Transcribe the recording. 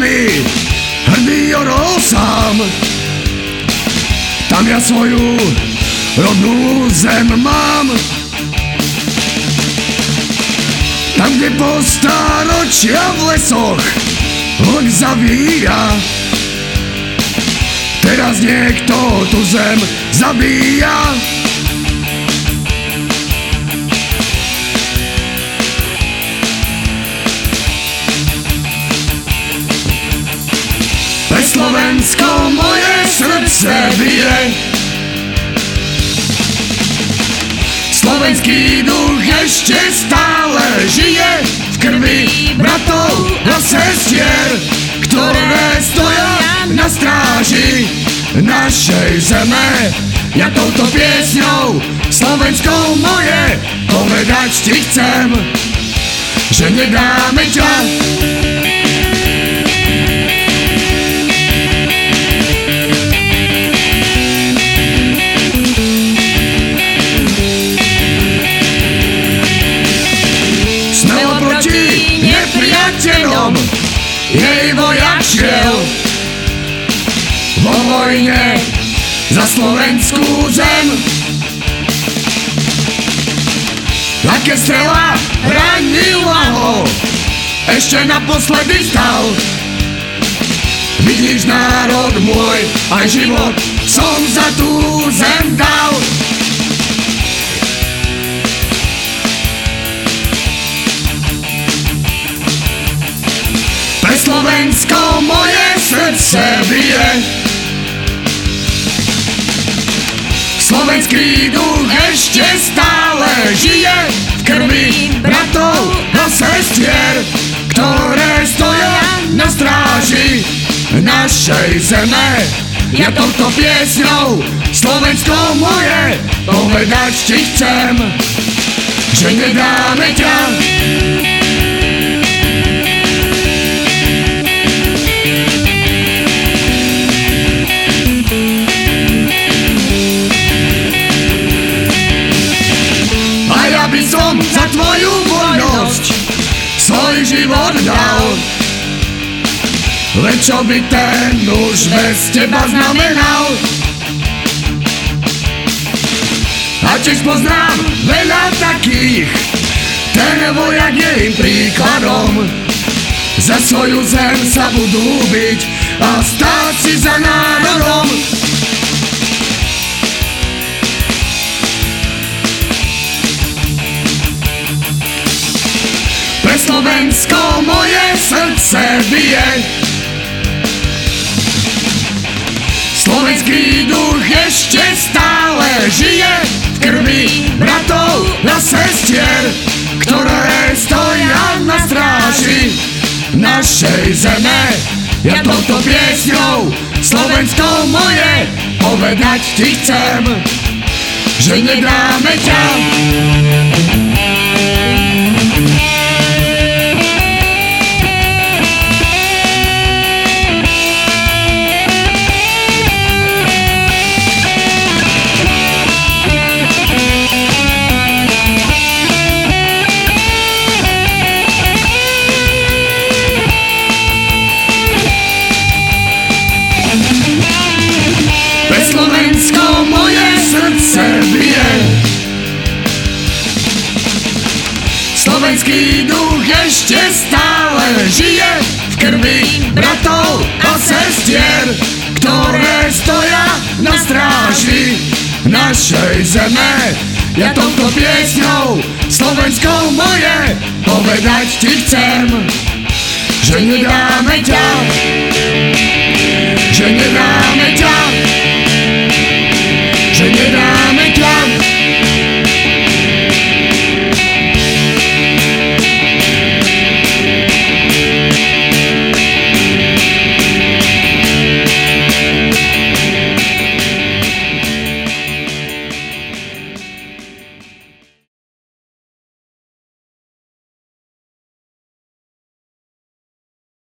Tatry, hrdý orol sám. Tam ja svoju rodnú zem mám. Tam, kde po stáročia v lesoch vlk zavíja. Teraz niekto tu zem zabíja. Srdce bije. Slovenský duch ešte stále žije v krvi bratov a sestier, ktoré stoja na stráži našej zeme. Ja touto piesňou Slovensko moje povedať ti chcem, že nedáme ťa vo vojne za slovenskú zem. Aké strela ranila ho, ešte naposledy stal. Vidíš národ môj, aj život som za tú zem dal. Pre Slovensko moje srdce bije. Slovenský duch ešte stále žije v krvi bratov a sestier, ktoré stoja na stráži našej zeme. Ja touto piesňou Slovensko moje povedať ti chcem, že nedáme ťa svoj život dal. Len čo by ten už bez teba znamenal? A tiež poznám veľa takých, ten vojak je im príkladom. Za svoju zem sa budú byť a stáť si za národom. Slovensko moje srdce bije Slovenský duch ešte stále žije v krvi bratov a sestier, ktoré stoja na stráži našej zeme. Ja touto piesňou Slovensko moje povedať ti chcem, že nedáme ťa. Slovenský duch ešte stále žije v krvi bratov a sestier, ktoré stoja na stráži našej zeme. Ja touto piesňou Slovenskou moje povedať ti chcem, že nedáme ťa